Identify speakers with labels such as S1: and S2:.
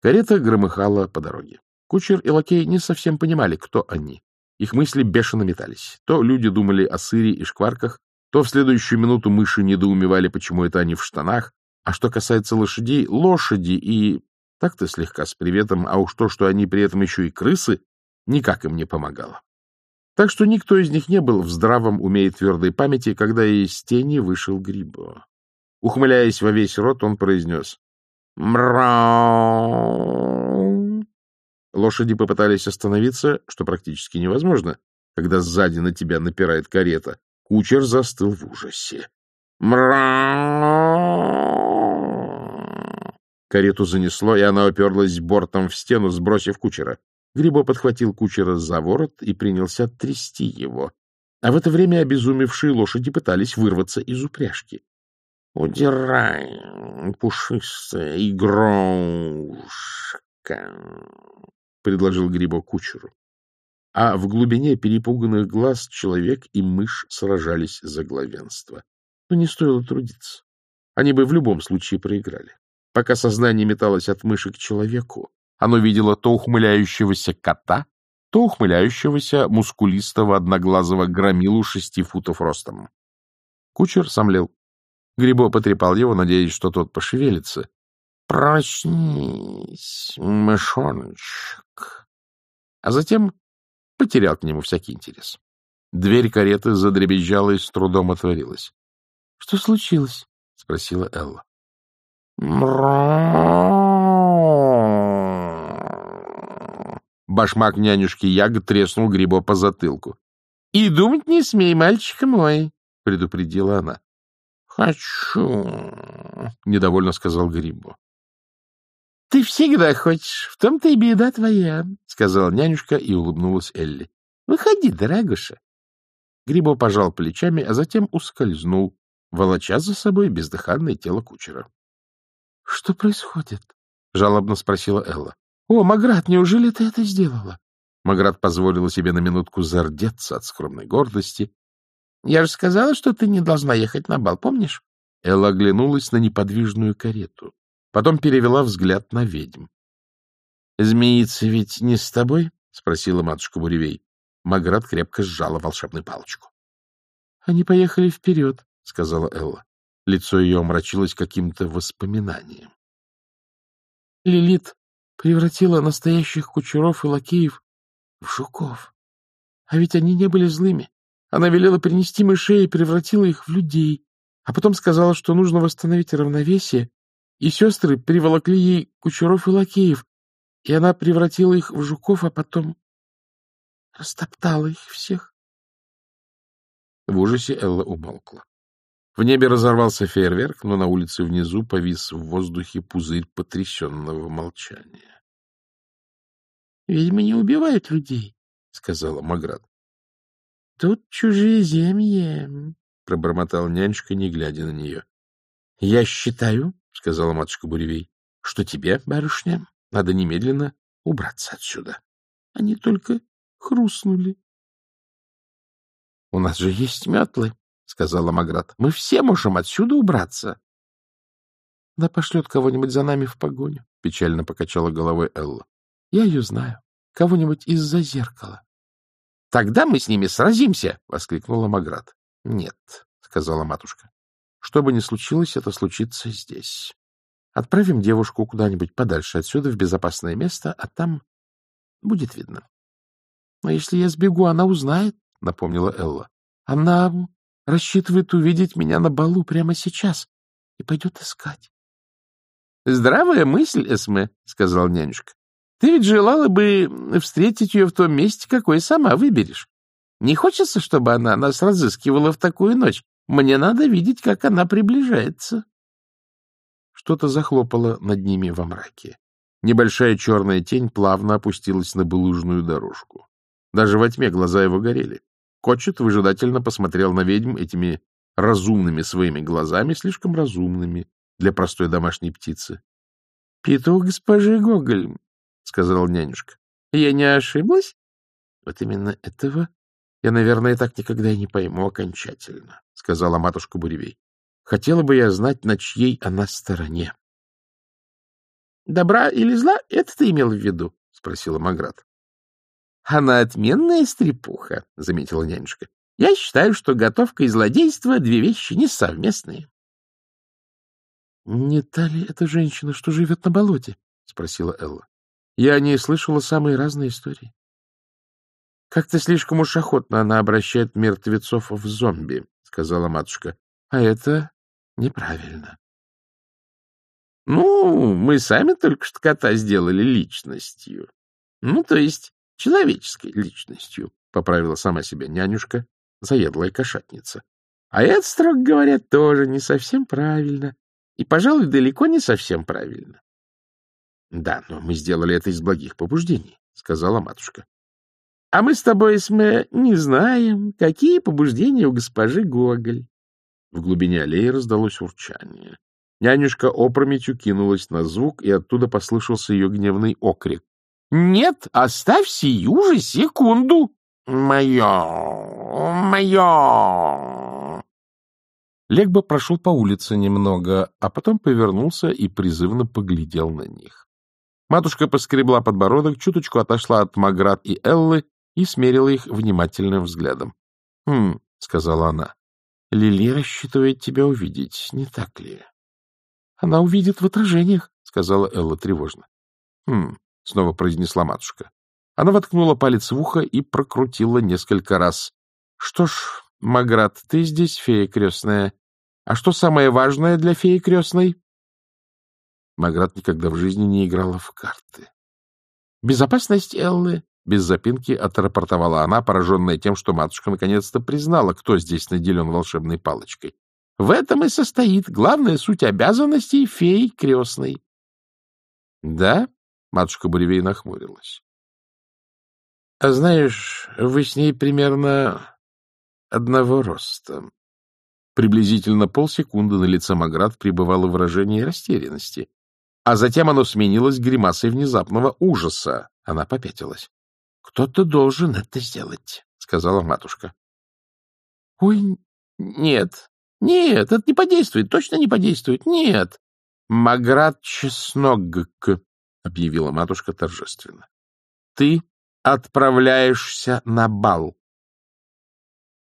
S1: Карета громыхала по дороге. Кучер и лакей не совсем понимали, кто они. Их мысли бешено метались. То люди думали о сыре и шкварках, то в следующую минуту мыши недоумевали, почему это они в штанах. А что касается лошадей, лошади и... Так-то слегка с приветом, а уж то, что они при этом еще и крысы, никак им не помогало. Так что никто из них не был в здравом уме и твердой памяти, когда из тени вышел Грибо. Ухмыляясь во весь рот, он произнес «Мрау». Лошади попытались остановиться, что практически невозможно, когда сзади на тебя напирает карета. Кучер застыл в ужасе. «Мрау!» Карету занесло, и она уперлась бортом в стену, сбросив кучера. Грибо подхватил кучера за ворот и принялся трясти его. А в это время обезумевшие лошади пытались вырваться из упряжки. — Удирай, пушистая игрушка, — предложил Грибо кучеру. А в глубине перепуганных глаз человек и мышь сражались за главенство. Но не стоило трудиться. Они бы в любом случае проиграли. Пока сознание металось от мыши к человеку, оно видело то ухмыляющегося кота, то ухмыляющегося мускулистого одноглазого громилу шести футов ростом. Кучер сомлел. Грибо потрепал его, надеясь, что тот пошевелится. — Проснись, мышоночек. А затем потерял к нему всякий интерес. Дверь кареты задребезжала и с трудом отворилась. — Что случилось? — спросила Элла. Башмак нянюшки Яга треснул Грибо по затылку. — И думать не смей, мальчик мой, — предупредила она. — Хочу, — недовольно сказал Грибо. — Ты всегда хочешь, в том-то и беда твоя, — сказала нянюшка и улыбнулась Элли. — Выходи, дорогуша. Грибо пожал плечами, а затем ускользнул, волоча за собой бездыханное тело кучера. — Что происходит? — жалобно спросила Элла. — О, Маград, неужели ты это сделала? Маград позволила себе на минутку зардеться от скромной гордости. — Я же сказала, что ты не должна ехать на бал, помнишь? Элла оглянулась на неподвижную карету. Потом перевела взгляд на ведьм. — Змеица ведь не с тобой? — спросила матушка Буревей. Маград крепко сжала волшебную палочку. — Они поехали вперед, — сказала Элла. Лицо ее омрачилось каким-то воспоминанием. Лилит превратила настоящих кучеров и лакеев в жуков. А ведь они не были злыми. Она велела принести мышей и превратила их в людей, а потом сказала, что нужно восстановить равновесие, и сестры приволокли ей кучеров и лакеев, и она превратила их в жуков, а потом растоптала их всех. В ужасе Элла умолкла. В небе разорвался фейерверк, но на улице внизу повис в воздухе пузырь потрясенного молчания. — Ведьмы не убивают людей, — сказала Маград. — Тут чужие земли, — пробормотал нянюшка, не глядя на нее. — Я считаю, — сказала матушка Буревей, — что тебе, барышня, надо немедленно убраться отсюда. Они только хрустнули. — У нас же есть метлы, — сказала Маград. — Мы все можем отсюда убраться. — Да пошлет кого-нибудь за нами в погоню, — печально покачала головой Элла. — Я ее знаю. Кого-нибудь из-за зеркала. — Тогда мы с ними сразимся! — воскликнула Маград. — Нет, — сказала матушка. — Что бы ни случилось, это случится здесь. Отправим девушку куда-нибудь подальше отсюда, в безопасное место, а там будет видно. — Но если я сбегу, она узнает, — напомнила Элла. — Она рассчитывает увидеть меня на балу прямо сейчас и пойдет искать. — Здравая мысль, Эсме, — сказал нянюшка. — Ты ведь желала бы встретить ее в том месте, какое сама выберешь. Не хочется, чтобы она нас разыскивала в такую ночь? Мне надо видеть, как она приближается. Что-то захлопало над ними во мраке. Небольшая черная тень плавно опустилась на булыжную дорожку. Даже во тьме глаза его горели. Кочет выжидательно посмотрел на ведьм этими разумными своими глазами, слишком разумными для простой домашней птицы. — Петух госпожи Гоголь, — сказал нянюшка. — Я не ошиблась? — Вот именно этого я, наверное, так никогда и не пойму окончательно, — сказала матушка Буревей. — Хотела бы я знать, на чьей она стороне. добра или зла, это ты имел в виду? — спросила Маград. — Она отменная стрепуха, — заметила нянюшка. — Я считаю, что готовка и злодейство — две вещи несовместные. — Не та ли эта женщина, что живет на болоте? — спросила Элла. — Я о ней слышала самые разные истории. — Как-то слишком уж охотно она обращает мертвецов в зомби, — сказала матушка. — А это неправильно. — Ну, мы сами только что кота сделали личностью. Ну, то есть человеческой личностью, — поправила сама себя нянюшка, заедлая кошатница. А это, строго говоря, тоже не совсем правильно. И, пожалуй, далеко не совсем правильно. — Да, но мы сделали это из благих побуждений, — сказала матушка. — А мы с тобой, Эсме, не знаем, какие побуждения у госпожи Гоголь. В глубине аллеи раздалось урчание. Нянюшка опрометью кинулась на звук, и оттуда послышался ее гневный окрик. — Нет, оставь сию же секунду! Мое! Мое! Легба прошел по улице немного, а потом повернулся и призывно поглядел на них. Матушка поскребла подбородок, чуточку отошла от Маград и Эллы и смерила их внимательным взглядом. — Хм, — сказала она, — Лили рассчитывает тебя увидеть, не так ли? — Она увидит в отражениях, — сказала Элла тревожно. — Хм, — снова произнесла матушка. Она воткнула палец в ухо и прокрутила несколько раз. — Что ж, Маград, ты здесь фея крестная. А что самое важное для феи крестной? Маград никогда в жизни не играла в карты. — Безопасность Эллы, — без запинки отрапортовала она, пораженная тем, что матушка наконец-то признала, кто здесь наделен волшебной палочкой. — В этом и состоит главная суть обязанностей феи крестной. — Да? — матушка Буревей нахмурилась. — А знаешь, вы с ней примерно одного роста. Приблизительно полсекунды на лице Маград пребывало выражение растерянности, а затем оно сменилось гримасой внезапного ужаса. Она попятилась. — Кто-то должен это сделать, — сказала матушка. — Ой, нет, нет, это не подействует, точно не подействует, нет. — Маград Чеснок, — объявила матушка торжественно. — Ты отправляешься на бал.